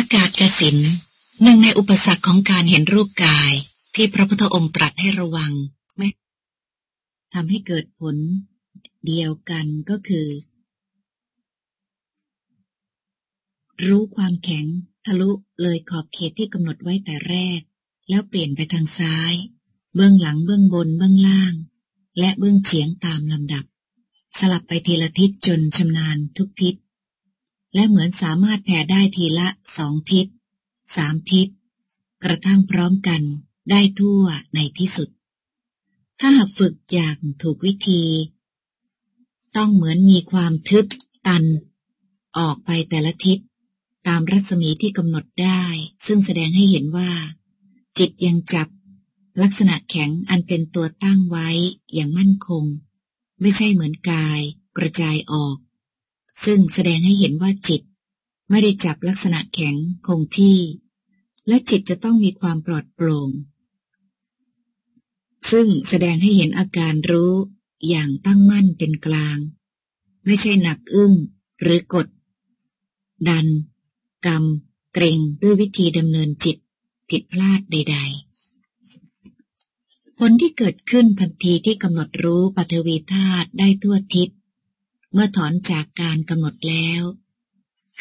ากาศกสินหนึ่งในอุปสรรคของการเห็นรูปกายที่พระพุทธองค์ตรัสให้ระวังไม่ทำให้เกิดผลเดียวกันก็คือ รู้ความแข็งทะลุเลยขอบเขตที่กำหนดไว้แต่แรก แล้วเปลี่ยนไปทางซ้าย เบื้องหลังเบื้องบนเบื้องล่าง และเบื้องเฉียงตามลำดับ สลับไปทีละทิศจนชำนาญทุกทิศ และเหมือนสามารถแผ่ได้ทีละสองทิศสามทิศ กระทั่งพร้อมกันได้ทั่วในที่สุด ถ้าหากฝึกอย่างถูกวิธี ต้องเหมือนมีความทึบตัน ออกไปแต่ละทิศ ตามรัศมีที่กำหนดได้ ซึ่งแสดงให้เห็นว่า จิตยังจับ ลักษณะแข็งอันเป็นตัวตั้งไว้อย่างมั่นคง ไม่ใช่เหมือนกาย กระจายออก ซึ่งแสดงให้เห็นว่าจิต ไม่ได้จับลักษณะแข็งคงที่ และจิตจะต้องมีความปลอดโปร่ง ซึ่งแสดงให้เห็นอาการรู้อย่างตั้งมั่นเป็นกลาง ไม่ใช่หนักอึ้งหรือกด ดัน กรรม เกรงด้วยวิธีดำเนินจิตผิดพลาดใด ๆ ผลที่เกิดขึ้นทันทีที่กำหนดรู้ปัทวีธาตุได้ทั่วทิศ เมื่อถอนจากการกำหนดแล้ว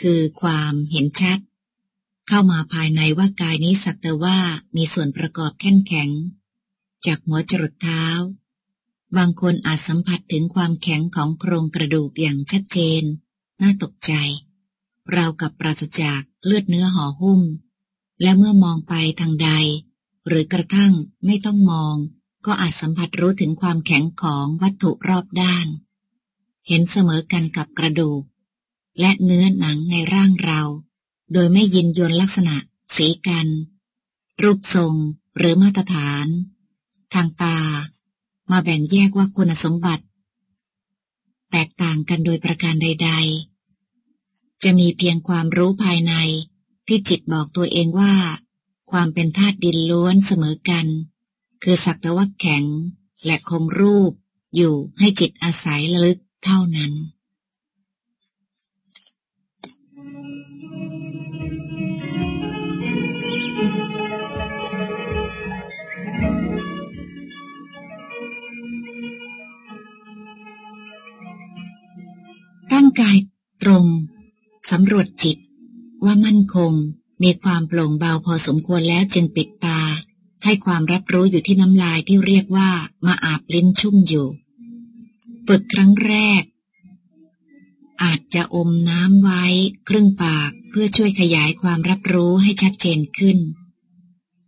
คือความเห็นชัด เข้ามาภายในว่ากายนี้สักแต่ว่ามีส่วนประกอบแข็งแข็ง จากหัวจรดเท้า บางคนอาจสัมผัสถึงความแข็งของโครงกระดูกอย่างชัดเจน น่าตกใจ เรากับปราศจากเลือดเนื้อห่อหุ้ม และเมื่อมองไปทางใด หรือกระทั่งไม่ต้องมอง ก็อาจสัมผัสรู้ถึงความแข็งของวัตถุรอบด้าน เห็นเสมอกันกับกระดูก และเนื้อหนังในร่างเรา โดยไม่ยินยนลักษณะ สีกัน รูปทรงหรือมาตรฐาน ทางตา มาแบ่งแยกว่าคุณสมบัติ แตกต่างกันโดยประการใด ๆ จะมีเพียงความรู้ภายในที่จิตบอกตัวเองว่า ความเป็นธาตุดินล้วนเสมอกัน คือสักแต่ว่าแข็งและคงรูปอยู่ให้จิตอาศัยระลึก เท่านั้น ตั้งกายตรงสำรวจจิตว่ามั่นคงมีความโปร่งเบาพอสมควรแล้วจึงปิดตา ให้ความรับรู้อยู่ที่น้ำลายที่เรียกว่ามาอาบลิ้นชุ่มอยู่ ฝึกครั้งแรก อาจจะอมน้ำไว้ครึ่งปากเพื่อช่วยขยายความรับรู้ให้ชัดเจนขึ้น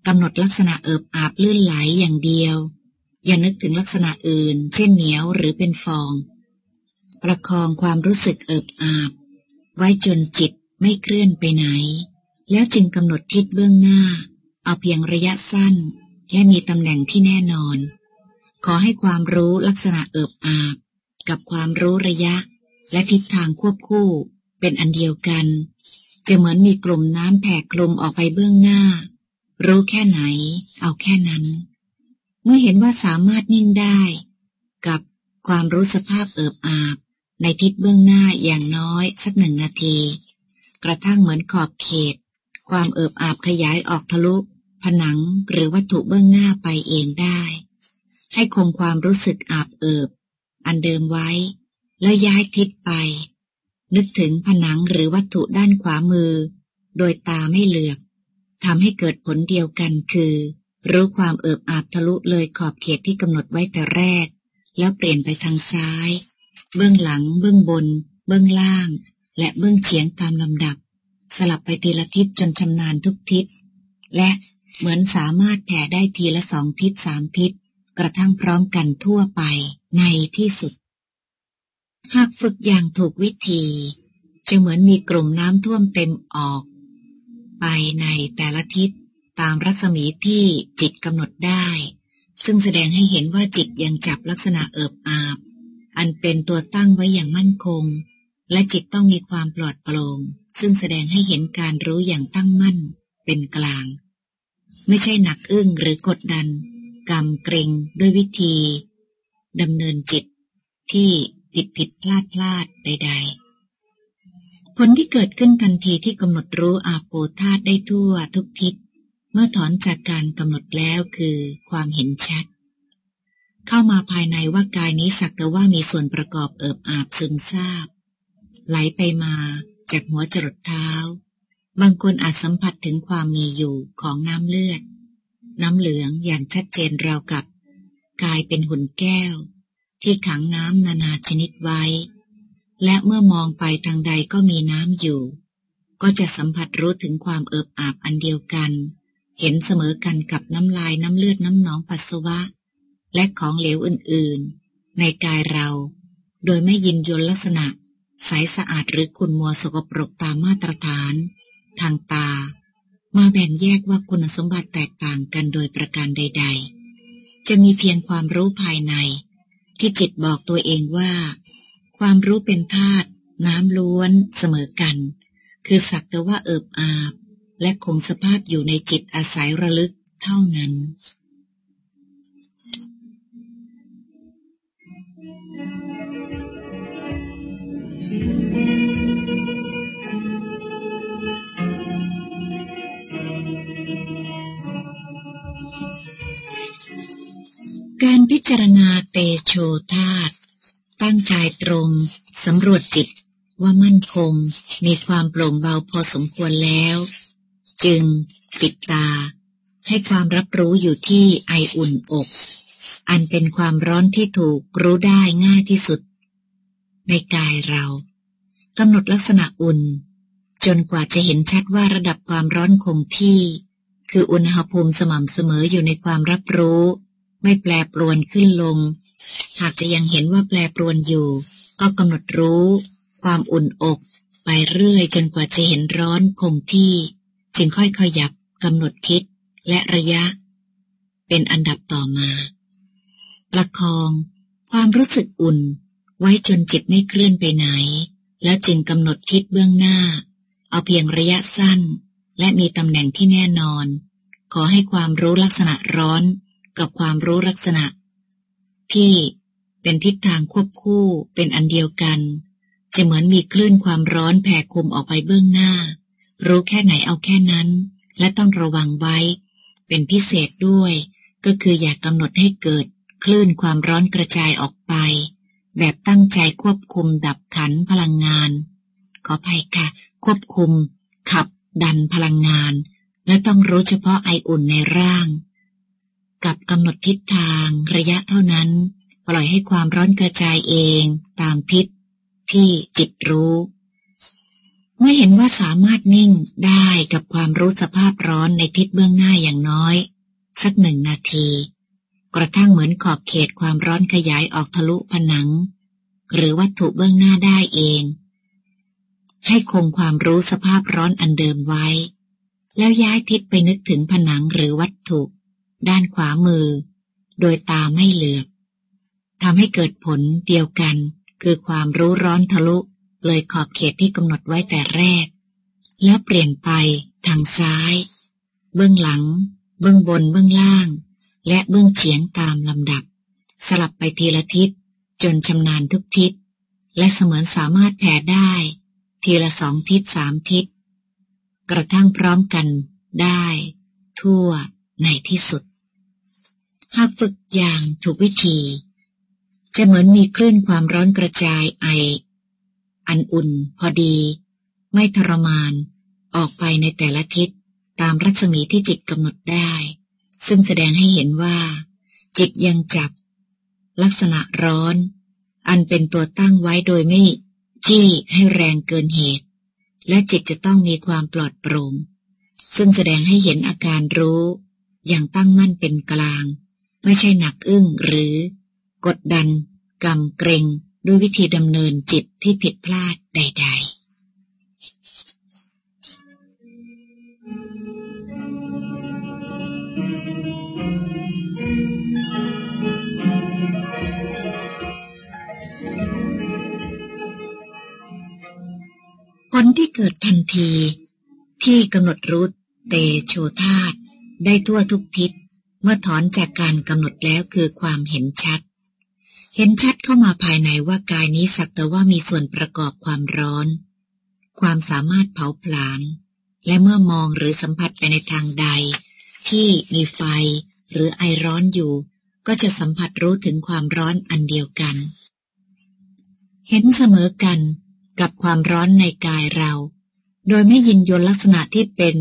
กำหนดลักษณะเอิบอาบลื่นไหลอย่างเดียว อย่านึกถึงลักษณะอื่น เช่นเหนียวหรือเป็นฟอง ประคองความรู้สึกเอิบอาบ ไว้จนจิตไม่เคลื่อนไปไหน แล้วจึงกำหนดทิศเบื้องหน้า เอาเพียงระยะสั้น และมีตำแหน่งที่แน่นอน ขอให้ความรู้ลักษณะเอิบอาบ กับความรู้ระยะ และทิศทางควบคู่ เป็นอันเดียวกัน จะเหมือนมีกลุ่มน้ำแผ่คลุมออกไปเบื้องหน้า รู้แค่ไหน เอาแค่นั้น เมื่อเห็นว่าสามารถนิ่งได้ กับความรู้สภาพเอิบอาบ ในทิศเบื้องหน้าอย่างน้อยสักหนึ่งนาที กระทั่งเหมือนขอบเขต ความเอิบอาบขยายออกทะลุผนังหรือวัตถุเบื้องหน้าไปเองได้ ให้คงความรู้สึกอาบเอิบ อันเดิมไว้ แล้วย้ายทิศไป นึกถึงผนังหรือวัตถุด้านขวามือ โดยตาไม่เหลือกทำให้เกิดผลเดียวกันคือ รู้ความเอิบอาบทะลุเลยขอบเขตที่กำหนดไว้แต่แรก แล้วเปลี่ยนไปทางซ้าย เบื้องหลัง เบื้องบน เบื้องล่าง และเบื้องเฉียงตามลำดับ สลับไปทีละทิศจนชำนาญทุกทิศ และเหมือนสามารถแผ่ได้ทีละสองทิศสามทิศ กระทั่งพร้อมกันทั่วไป ในที่สุด หากฝึกอย่างถูกวิธี จะเหมือนมีกลุ่มน้ำท่วมเต็มออก ไปในแต่ละทิศตามรัศมีที่จิตกำหนดได้ ซึ่งแสดงให้เห็นว่าจิตยังจับลักษณะเอิบอาบ อันเป็นตัวตั้งไว้อย่างมั่นคง และจิตต้องมีความปลอดโปร่งซึ่งแสดงให้เห็นการรู้อย่างตั้งมั่นเป็นกลาง ไม่ใช่หนักอึ้งหรือกดดันกำเกรงด้วยวิธี ดำเนินจิตที่ผิดผิดพลาดพลาดใด ๆ ผลที่เกิดขึ้นทันทีที่กำหนดรู้อาโปธาตได้ทั่วทุกทิศ เมื่อถอนจากการกำหนดแล้วคือความเห็นชัด เข้ามาภายในว่ากายนี้สักแต่ว่ามีส่วนประกอบเอิบอาบซึมซาบ ไหลไปมาจากหัวจรดเท้า บางคนอาจสัมผัสถึงความมีอยู่ของน้ำเลือด น้ำเหลืองอย่างชัดเจนราวกับ กลายเป็นหุ่นแก้ว ที่ขังน้ำนานาชนิดไว้ และเมื่อมองไปทางใดก็มีน้ำอยู่ ก็จะสัมผัสรู้ถึงความเอิบอาบอันเดียวกัน เห็นเสมอกันกับน้ำลายน้ำเลือดน้ำหนองปัสสาวะ และของเหลวอื่นๆ ในกายเรา โดยไม่ยินยนลักษณะใสสะอาดหรือคุณมัวสกปรกตามมาตรฐาน ทางตา มาแบ่งแยกว่าคุณสมบัติแตกต่างกันโดยประการใด ๆ จะมีเพียงความรู้ภายใน ที่จิตบอกตัวเองว่า ความรู้เป็นธาตุน้ำล้วนเสมอกัน คือสักแต่ว่าเอิบอาบ และคงสภาพอยู่ในจิตอาศัยระลึกเท่านั้นกา พิจารณาเตโชธาตตั้งกายตรง สำรวจจิตว่ามั่นคง มีความโปร่งเบาพอสมควรแล้ว จึงปิดตา ให้ความรับรู้อยู่ที่ไออุ่นอก อันเป็นความร้อนที่ถูกรู้ได้ง่ายที่สุด ในกายเรากำหนดลักษณะอุ่น จนกว่าจะเห็นชัดว่าระดับความร้อนคงที่ คืออุณหภูมิสม่ำเสมออยู่ในความรับรู้ ไม่แปรปรวนขึ้นลง หากจะยังเห็นว่าแปรปรวนอยู่ ก็กำหนดรู้ ความอุ่นอกไปเรื่อยจนกว่าจะเห็นร้อนคงที่ จึงค่อยขยับกำหนดทิศและระยะ เป็นอันดับต่อมา ประคองความรู้สึกอุ่นไว้จนจิตไม่เคลื่อนไปไหน แล้วจึงกำหนดทิศเบื้องหน้า เอาเพียงระยะสั้น และมีตำแหน่งที่แน่นอน ขอให้ความรู้ลักษณะร้อน กับความรู้ลักษณะ ที่เป็นทิศทางควบคู่เป็นอันเดียวกัน จะเหมือนมีคลื่นความร้อนแผ่คุมออกไปเบื้องหน้า รู้แค่ไหนเอาแค่นั้น และต้องระวังไว้ เป็นพิเศษด้วย ก็คืออยากกำหนดให้เกิด คลื่นความร้อนกระจายออกไป แบบตั้งใจควบคุมดับขันพลังงาน ขอภัยค่ะ ควบคุม ขับ ดันพลังงาน และต้องรู้เฉพาะไออุ่นในร่าง กับกำหนดทิศทางระยะเท่านั้น ปล่อยให้ความร้อนกระจายเองตามทิศที่จิตรู้ เมื่อเห็นว่าสามารถนิ่งได้กับความรู้สภาพร้อนในทิศเบื้องหน้าอย่างน้อย สักหนึ่งนาที กระทั่งเหมือนขอบเขตความร้อนขยายออกทะลุผนัง หรือวัตถุเบื้องหน้าได้เอง ให้คงความรู้สภาพร้อนอันเดิมไว้ แล้วย้ายทิศไปนึกถึงผนังหรือวัตถุ ด้านขวามือ โดยตาไม่เหลือบทำให้เกิดผลเดียวกัน คือความรู้ร้อนทะลุเลยขอบเขตที่กำหนดไว้แต่แรก แล้วเปลี่ยนไปทางซ้าย เบื้องหลัง เบื้องบนเบื้องล่าง และเบื้องเฉียงตามลำดับ สลับไปทีละทิศ จนชำนาญทุกทิศ และเสมือนสามารถแผ่ได้ ทีละสองทิศสามทิศ กระทั่งพร้อมกันได้ ทั่ว ในที่สุด หากฝึกอย่างถูกวิธี จะเหมือนมีคลื่นความร้อนกระจายไอ อันอุ่นพอดี ไม่ทรมาน ออกไปในแต่ละทิศตามรัศมีที่จิตกำหนดได้ ซึ่งแสดงให้เห็นว่า จิตยังจับ ลักษณะร้อน อันเป็นตัวตั้งไว้โดยไม่จี้ให้แรงเกินเหตุ และจิตจะต้องมีความปลอดโปร่งซึ่งแสดงให้เห็นอาการรู้ อย่างตั้งมั่นเป็นกลาง ไม่ใช่หนักอึ้งหรือกดดันกำเกรงด้วยวิธีดำเนินจิตที่ผิดพลาดใด ๆผลที่เกิดทันทีที่กำหนดรู้เตโชธาต ได้ทั่วทุกทิศ เมื่อถอนจากการกำหนดแล้วคือความเห็นชัด เห็นชัดเข้ามาภายในว่ากายนี้สักแต่ว่ามีส่วนประกอบความร้อน ความสามารถเผาผลาญ และเมื่อมองหรือสัมผัสไปในทางใด ที่มีไฟหรือไอร้อนอยู่ ก็จะสัมผัสรู้ถึงความร้อนอันเดียวกัน เห็นเสมอกันกับความร้อนในกายเรา โดยไม่ยินยนลักษณะที่เป็น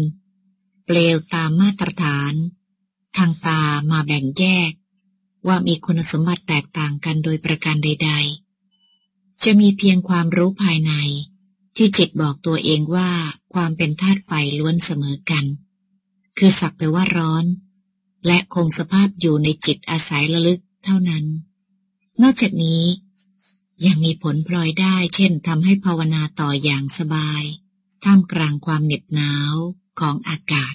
เปลวตามมาตรฐาน ทางตามาแบ่งแยก ว่ามีคุณสมบัติแตกต่างกันโดยประการใด ๆ จะมีเพียงความรู้ภายใน ที่จิตบอกตัวเองว่าความเป็นธาตุไฟล้วนเสมอกัน คือสักแต่ว่าร้อน และคงสภาพอยู่ในจิตอาศัยระลึกเท่านั้น นอกจากนี้ยังมีผลพลอยได้ เช่นทำให้ภาวนาต่ออย่างสบาย ท่ามกลางความเหน็บหนาว ของอากาศ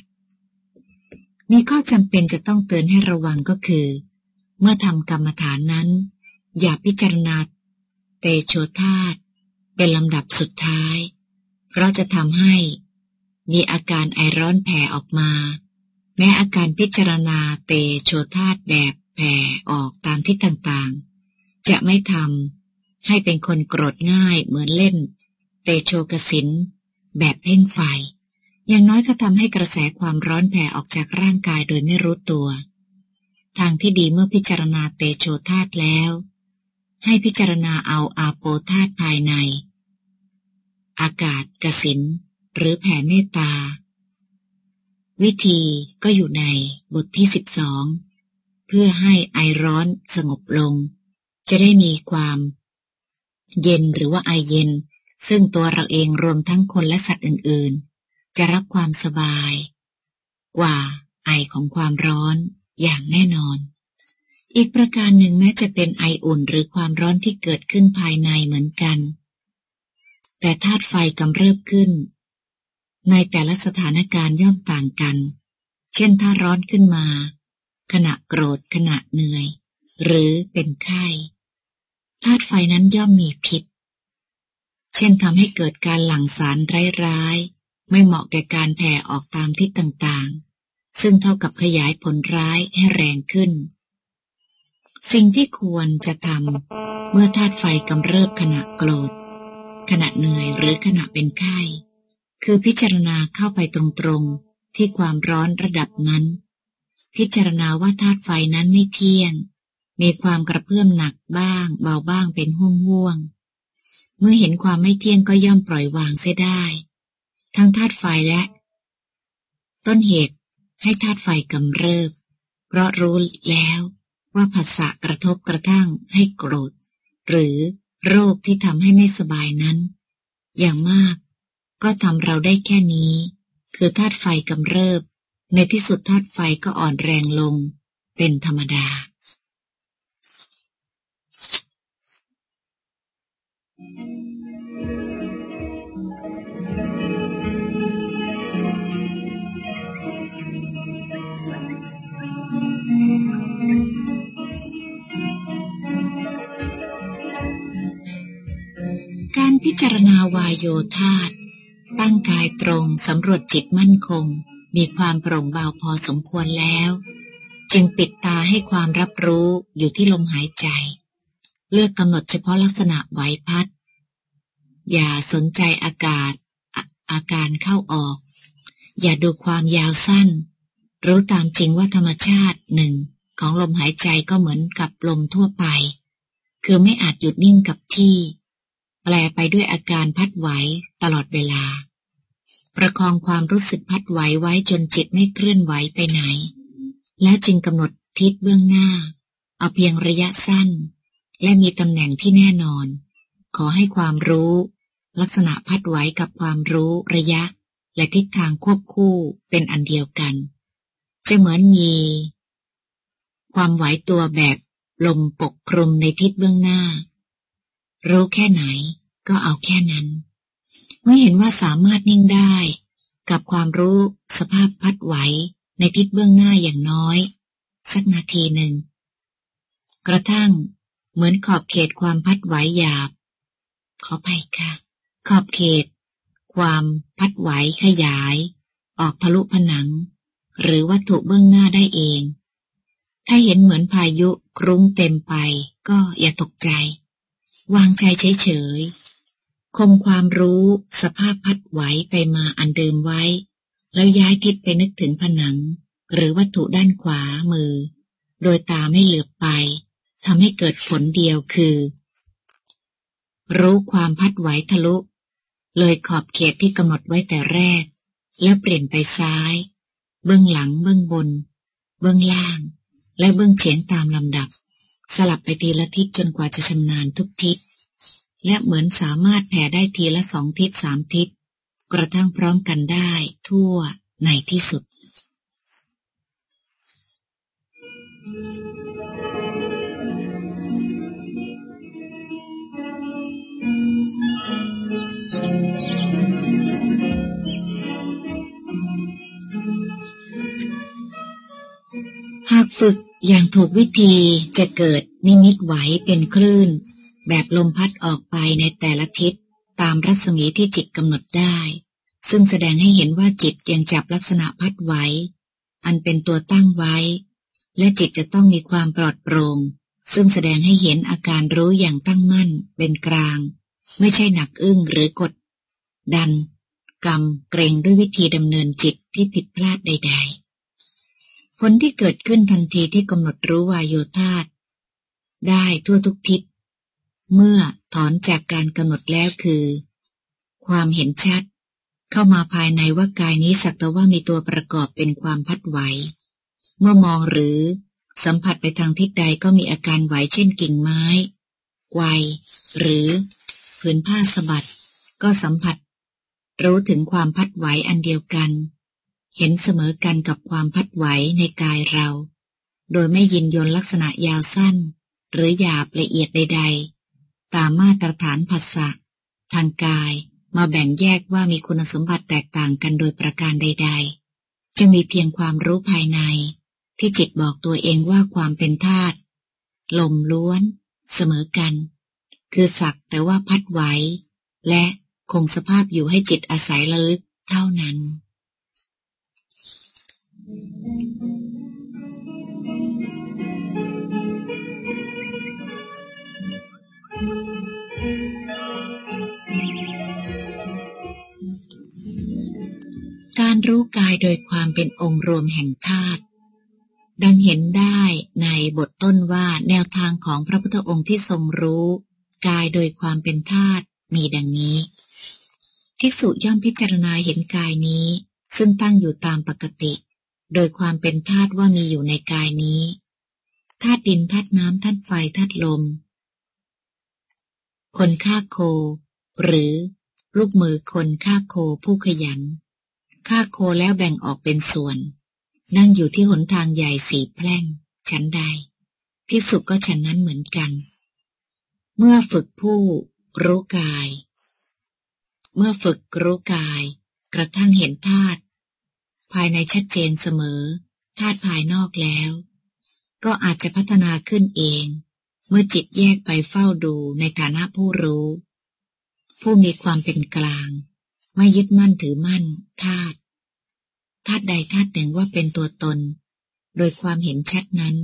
มีข้อจำเป็นจะต้องเตือนให้ระวังก็คือ เมื่อทำกรรมฐานนั้น อย่าพิจารณาเตโชธาตเป็นลำดับสุดท้าย เพราะจะทำให้ มีอาการไอร้อนแผ่ออกมา แม้อาการพิจารณาเตโชธาตแบบแผ่ออกตามที่ต่างๆ จะไม่ทำให้เป็นคนโกรธง่ายเหมือนเล่น เตโชกสินแบบเพ่งไฟ อย่างน้อยก็ทำให้กระแสความร้อนแผ่ออกจากร่างกายโดยไม่รู้ตัว ทางที่ดีเมื่อพิจารณาเตโชธาตแล้ว ให้พิจารณาเอาอาโปธาตภายใน อากาศกสินหรือแผ่เมตตา วิธีก็อยู่ในบทที่สิบสองเพื่อให้ไอร้อนสงบลง จะได้มีความเย็นหรือว่าไอเย็น ซึ่งตัวเราเองรวมทั้งคนและสัตว์อื่นๆ จะรับความสบาย กว่าไอของความร้อนอย่างแน่นอน อีกประการหนึ่งแม้จะเป็นไออุ่นหรือความร้อนที่เกิดขึ้นภายในเหมือนกัน แต่ธาตุไฟกำเริบขึ้น ในแต่ละสถานการณ์ย่อมต่างกัน เช่นถ้าร้อนขึ้นมา ขณะโกรธขณะเหนื่อย หรือเป็นไข้ธาตุไฟนั้นย่อมมีพิษ เช่นทำให้เกิดการหลั่งสารร้ายๆ ไม่เหมาะแก่การแผ่ออกตามทิศต่างๆ ซึ่งเท่ากับขยายผลร้ายให้แรงขึ้น สิ่งที่ควรจะทำเมื่อธาตุไฟกำเริบขณะโกรธ ขณะเหนื่อยหรือขณะเป็นไข้ คือพิจารณาเข้าไปตรงๆ ที่ความร้อนระดับนั้น พิจารณาว่าธาตุไฟนั้นไม่เที่ยง มีความกระเพื่อมหนักบ้าง เบาบ้างเป็นห่วงห่วงเมื่อเห็นความไม่เที่ยงก็ย่อมปล่อยวางเสียได้ ทั้งธาตุไฟและ ต้นเหตุให้ธาตุไฟกำเริบ เพราะรู้แล้วว่าผัสสะกระทบกระทั่งให้โกรธ หรือโรคที่ทำให้ไม่สบายนั้น อย่างมาก ก็ทำเราได้แค่นี้ คือธาตุไฟกำเริบ ในที่สุดธาตุไฟก็อ่อนแรงลง เป็นธรรมดากา โยธาตั้งกายตรงสำรวจจิตมั่นคง มีความโปร่งเบาพอสมควรแล้ว จึงปิดตาให้ความรับรู้อยู่ที่ลมหายใจ เลือกกำหนดเฉพาะลักษณะไหวพัด อย่าสนใจอากาศออาการเข้าออก อย่าดูความยาวสั้น รู้ตามจริงว่าธรรมชาติหนึ่งของลมหายใจก็เหมือนกับลมทั่วไป คือไม่อาจหยุดนิ่งกับที่ แปลไปด้วยอาการพัดไหวตลอดเวลา ประคองความรู้สึกพัดไหวไว้จนจิตไม่เคลื่อนไหวไปไหน แล้วจึงกำหนดทิศเบื้องหน้า เอาเพียงระยะสั้น และมีตำแหน่งที่แน่นอน ขอให้ความรู้ ลักษณะพัดไหวกับความรู้ระยะ และทิศทางควบคู่เป็นอันเดียวกันจะเหมือนมีความไหวตัวแบบลมปกคลุมในทิศเบื้องหน้า รู้แค่ไหนก็เอาแค่นั้น เมื่อเห็นว่าสามารถนิ่งได้ กับความรู้สภาพพัดไหวในทิศเบื้องหน้าอย่างน้อย สักนาทีหนึ่ง กระทั่งเหมือนขอบเขตความพัดไหวหยาบ ขอไปค่ะ ขอบเขต ความพัดไหวขยาย ออกทะลุผนัง หรือวัตถุเบื้องหน้าได้เอง ถ้าเห็นเหมือนพายุครุ้งเต็มไปก็อย่าตกใจ วางใจเฉยๆคงความรู้สภาพพัดไหวไปมาอันเดิมไว้ แล้วย้ายทิศไปนึกถึงผนัง หรือวัตถุด้านขวามือ โดยตาไม่เหลือบไปทำให้เกิดผลเดียวคือ รู้ความพัดไหวทะลุ เลยขอบเขตที่กำหนดไว้แต่แรก แล้วเปลี่ยนไปซ้าย เบื้องหลังเบื้องบน เบื้องล่าง และเบื้องเฉียงตามลำดับ สลับไปทีละทิศจนกว่าจะชำนาญทุกทิศ และเหมือนสามารถแผ่ได้ทีละสองทิศสามทิศ กระทั่งพร้อมกันได้ทั่วในที่สุด อย่างถูกวิธีจะเกิดนิมิตไหวเป็นคลื่น แบบลมพัดออกไปในแต่ละทิศตามรัศมีที่จิตกำหนดได้ ซึ่งแสดงให้เห็นว่าจิตยังจับลักษณะพัดไหวอันเป็นตัวตั้งไว้ และจิตจะต้องมีความปลอดโปร่งซึ่งแสดงให้เห็นอาการรู้อย่างตั้งมั่นเป็นกลาง ไม่ใช่หนักอึ้งหรือกด ดัน กรรมเกรงด้วยวิธีดำเนินจิตที่ผิดพลาดใด ๆ ลที่เกิดขึ้นทันทีที่กำหนดรู้วายโยธาตได้ทั่วทุกทิศ เมื่อถอนจากการกำหนดแล้วคือ ความเห็นชัด เข้ามาภายในว่ากายนี้สักแต่ว่ามีตัวประกอบเป็นความพัดไหว เมื่อมองหรือสัมผัสไปทางทิศใดก็มีอาการไหวเช่นกิ่งไม้ไวหรือผืนผ้าสะบัดก็สัมผัส รู้ถึงความพัดไหวอันเดียวกัน เห็นเสมอกันกับความพัดไหวในกายเรา โดยไม่ยินยนลักษณะยาวสั้น หรือหยาบละเอียดใด ๆ ตามมาตรฐานภาษาทางกายมาแบ่งแยกว่ามีคุณสมบัติแตกต่างกันโดยประการใด ๆจะมีเพียงความรู้ภายใน ที่จิตบอกตัวเองว่าความเป็นธาตุลมล้วน เสมอกัน คือสักแต่ว่าพัดไหวและคงสภาพอยู่ให้จิตอาศัยระลึกเท่านั้น การรู้กายโดยความเป็นองค์รวมแห่งธาตุดังเห็นได้ในบทต้นว่าแนวทางของพระพุทธองค์ที่ทรงรู้ กายโดยความเป็นธาตุมีดังนี้ภิกษุย่อมพิจารณาเห็นกายนี้ ซึ่งตั้งอยู่ตามปกติ โดยความเป็นธาตุว่ามีอยู่ในกายนี้ธาตุดินธาตุน้ำธาตุไฟธาตุลม คนฆ่าโค หรือลูกมือคนฆ่าโคผู้ขยันฆ่าโคแล้วแบ่งออกเป็นส่วน นั่งอยู่ที่หนทางใหญ่สีแพร่ง ชั้นใดพิสุก็ฉันนั้นเหมือนกัน เมื่อฝึกผู้รู้กาย เมื่อฝึกรู้กาย กระทั่งเห็นธาตุ ภายในชัดเจนเสมอธาตุภายนอกแล้ว ก็อาจจะพัฒนาขึ้นเอง เมื่อจิตแยกไปเฝ้าดูในฐานะผู้รู้ ผู้มีความเป็นกลาง ไม่ยึดมั่นถือมั่นธาตุธาตุใดธาตุหนึ่งว่าเป็นตัวตน โดยความเห็นชัดนั้น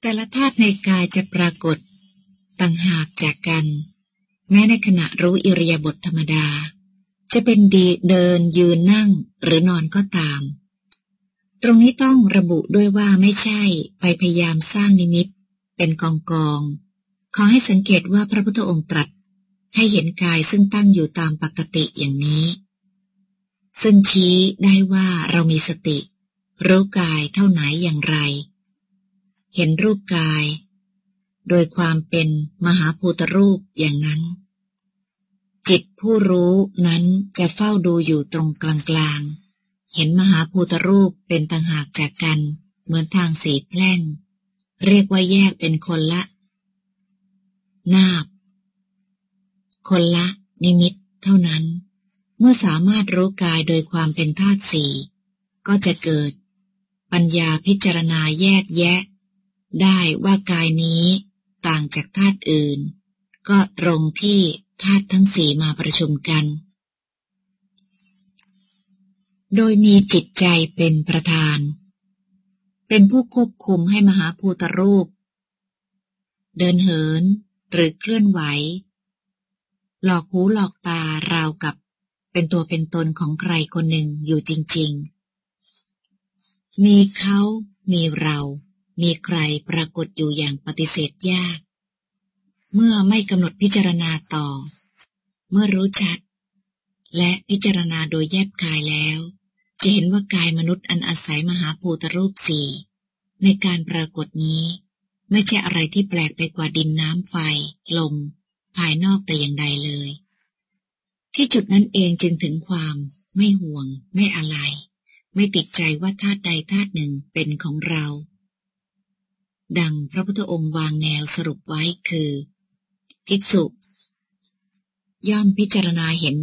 แต่ละธาตุในกายจะปรากฏต่างหากจากกัน แม้ในขณะรู้อิริยาบถธรรมดา จะเป็นดีเดินยืนนั่งหรือนอนก็ตาม ตรงนี้ต้องระบุด้วยว่าไม่ใช่ไปพยายามสร้างนิมิต เป็นกองกอง ขอให้สังเกตว่าพระพุทธองค์ตรัส ให้เห็นกายซึ่งตั้งอยู่ตามปกติอย่างนี้ ซึ่งชี้ได้ว่าเรามีสติ รู้กายเท่าไหนอย่างไร เห็นรูปกาย โดยความเป็นมหาภูตรูปอย่างนั้น จิตผู้รู้นั้นจะเฝ้าดูอยู่ตรงกลางๆ เห็นมหาภูตรูปเป็นต่างหากจากกัน เหมือนทางสีแพร่ง เรียกว่าแยกเป็นคนละ นาบ คนละ นิมิต เท่านั้น เมื่อสามารถรู้กายโดยความเป็นธาตุสี่ ก็จะเกิด ปัญญาพิจารณาแยกแยะ ได้ว่ากายนี้ต่างจากธาตุอื่น ก็ตรงที่ ธาตุทั้งสี่มาประชุมกัน โดยมีจิตใจเป็นประธาน เป็นผู้ควบคุมให้มหาภูตรูป เดินเหินหรือเคลื่อนไหว หลอกหูหลอกตาราวกับเป็นตัวเป็นตนของใครคนหนึ่งอยู่จริง ๆ มีเขา มีเรา มีใครปรากฏอยู่อย่างปฏิเสธยาก เมื่อไม่กำหนดพิจารณาต่อ เมื่อรู้ชัด และพิจารณาโดยแยบกายแล้ว จะเห็นว่ากายมนุษย์อันอาศัยมหาภูตรูปสี่ในการปรากฏนี้ ไม่ใช่อะไรที่แปลกไปกว่าดินน้ำไฟ ลม ภายนอกแต่อย่างใดเลย ที่จุดนั้นเองจึงถึงความ ไม่ห่วง ไม่อะไร ไม่ติดใจว่าธาตุใดธาตุหนึ่งเป็นของเรา ดังพระพุทธองค์วางแนวสรุปไว้คือ ภิกษุ ย่อมพิจารณาเห็น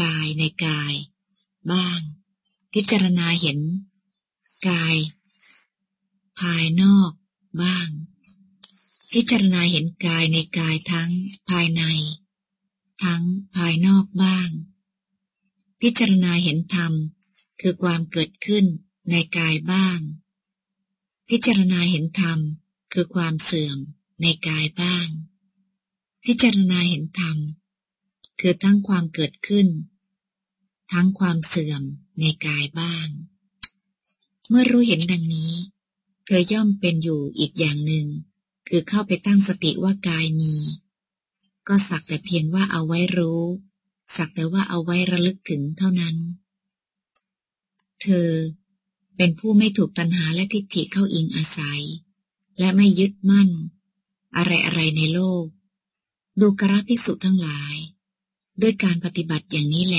กายในกาย บ้าง พิจารณาเห็น กาย ภายนอกบ้าง พิจารณาเห็นกายในกายทั้งภายใน ทั้งภายนอกบ้าง พิจารณาเห็นธรรม คือความเกิดขึ้นในกายบ้าง พิจารณาเห็นธรรม คือความเสื่อมในกายบ้าง พิจารณาเห็นธรรม คือทั้งความเกิดขึ้น ทั้งความเสื่อมในกายบ้าง เมื่อรู้เห็นดังนี้ เธอย่อมเป็นอยู่อีกอย่างหนึ่ง คือเข้าไปตั้งสติว่ากายมี ก็สักแต่เพียงว่าเอาไว้รู้ สักแต่ว่าเอาไว้ระลึกถึงเท่านั้น เธอเป็นผู้ไม่ถูกตัณหาและทิฏฐิเข้าอิงอาศัย และไม่ยึดมั่น อะไรอะไรในโลก ดูกราภิกษุทั้งหลาย ด้วยการปฏิบัติอย่างนี้แล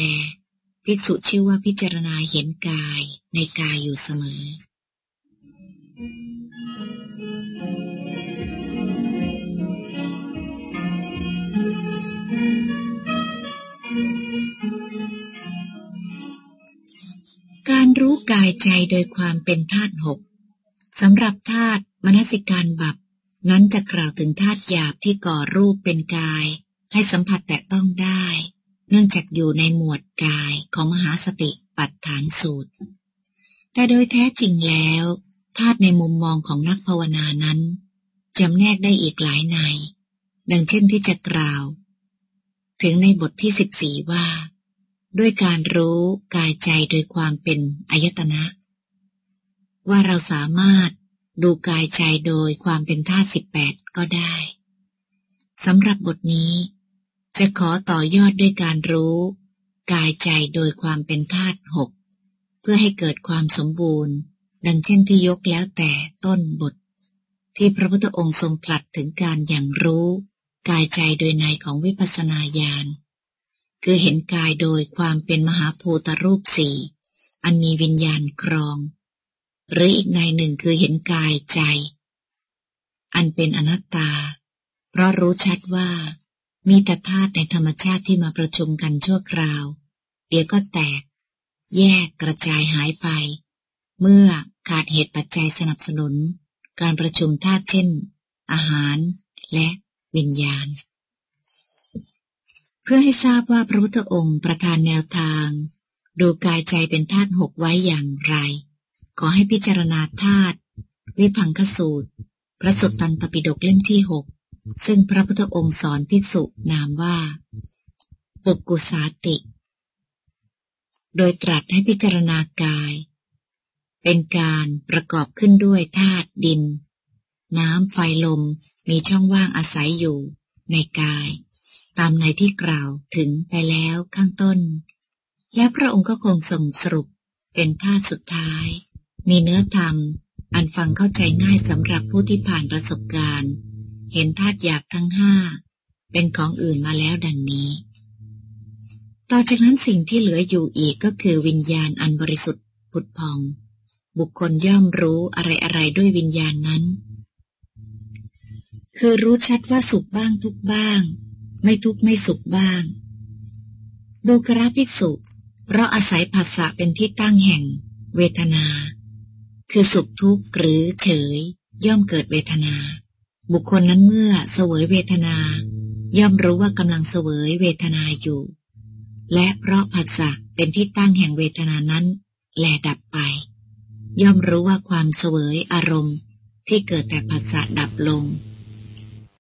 ภิกษุชื่อว่าพิจารณาเห็นกายในกายอยู่เสมอ การรู้กายใจโดยความเป็นธาตุหกสำหรับธาตุมนสิการบับ นั้นจะกล่าวถึงธาตุหยาบที่ก่อรูปเป็นกาย ให้สัมผัสแตะต้องได้ เนื่องจากอยู่ในหมวดกายของมหาสติปัฏฐานสูตร แต่โดยแท้จริงแล้วธาตุในมุมมองของนักภาวนานั้นจำแนกได้อีกหลายใน ดังเช่นที่จะกล่าว ถึงในบทที่สิบสี่ว่า ด้วยการรู้กายใจโดยความเป็นอายตนะ ว่าเราสามารถ ดูกายใจโดยความเป็นธาตุสิบแปดก็ได้สำหรับบทนี้จะขอต่อยอดด้วยการรู้ กายใจโดยความเป็นธาตุหกเพื่อให้เกิดความสมบูรณ์ ดังเช่นที่ยกแล้วแต่ต้นบท ที่พระพุทธองค์ทรงตรัสถึงการอย่างรู้ กายใจโดยในของวิปัสสนาญาณคือเห็นกายโดยความเป็นมหาภูตรูปสี่อันมีวิญญาณครอง หรืออีกในหนึ่งคือเห็นกายใจ อันเป็นอนัตตา เพราะรู้ชัดว่า มีแต่ธาตุในธรรมชาติที่มาประชุมกันชั่วคราว เดี๋ยวก็แตก แยกกระจายหายไป เมื่อขาดเหตุปัจจัยสนับสนุน การประชุมธาตุเช่น อาหารและวิญญาณ เพื่อให้ทราบว่าพระพุทธองค์ประทานแนวทาง ดูกายใจเป็นธาตุหกไว้อย่างไร ขอให้พิจารณาธาตุวิพังคสูตร พระสุตตันตปิฎกเล่มที่หกซึ่งพระพุทธองค์สอนภิกษุนามว่า ปุกุสาติ โดยตรัสให้พิจารณากาย เป็นการประกอบขึ้นด้วยธาตุดิน น้ำไฟลมมีช่องว่างอาศัยอยู่ในกาย ตามในที่กล่าวถึงไปแล้วข้างต้น และพระองค์ก็คงส่งสรุปเป็นท่าสุดท้าย มีเนื้อธรรม อันฟังเข้าใจง่ายสำหรับผู้ที่ผ่านประสบการณ์ เห็นธาตุหยาบทั้งห้า เป็นของอื่นมาแล้วดังนี้ ต่อจากนั้นสิ่งที่เหลืออยู่อีกก็คือวิญญาณอันบริสุทธิ์ผุดพอง บุคคลย่อมรู้อะไรอะไรด้วยวิญญาณนั้น คือรู้ชัดว่าสุขบ้างทุกบ้าง ไม่ทุกไม่สุขบ้างดูกราภิกษุเพราะอาศัยภาษาเป็นที่ตั้งแห่ง เวทนา คือสุขทุกข์หรือเฉย ย่อมเกิดเวทนา บุคคลนั้นเมื่อเสวยเวทนา ย่อมรู้ว่ากำลังเสวยเวทนาอยู่ และเพราะผัสสะเป็นที่ตั้งแห่งเวทนานั้น แลดับไป ย่อมรู้ว่าความเสวยอารมณ์ที่เกิดแต่ผัสสะดับลง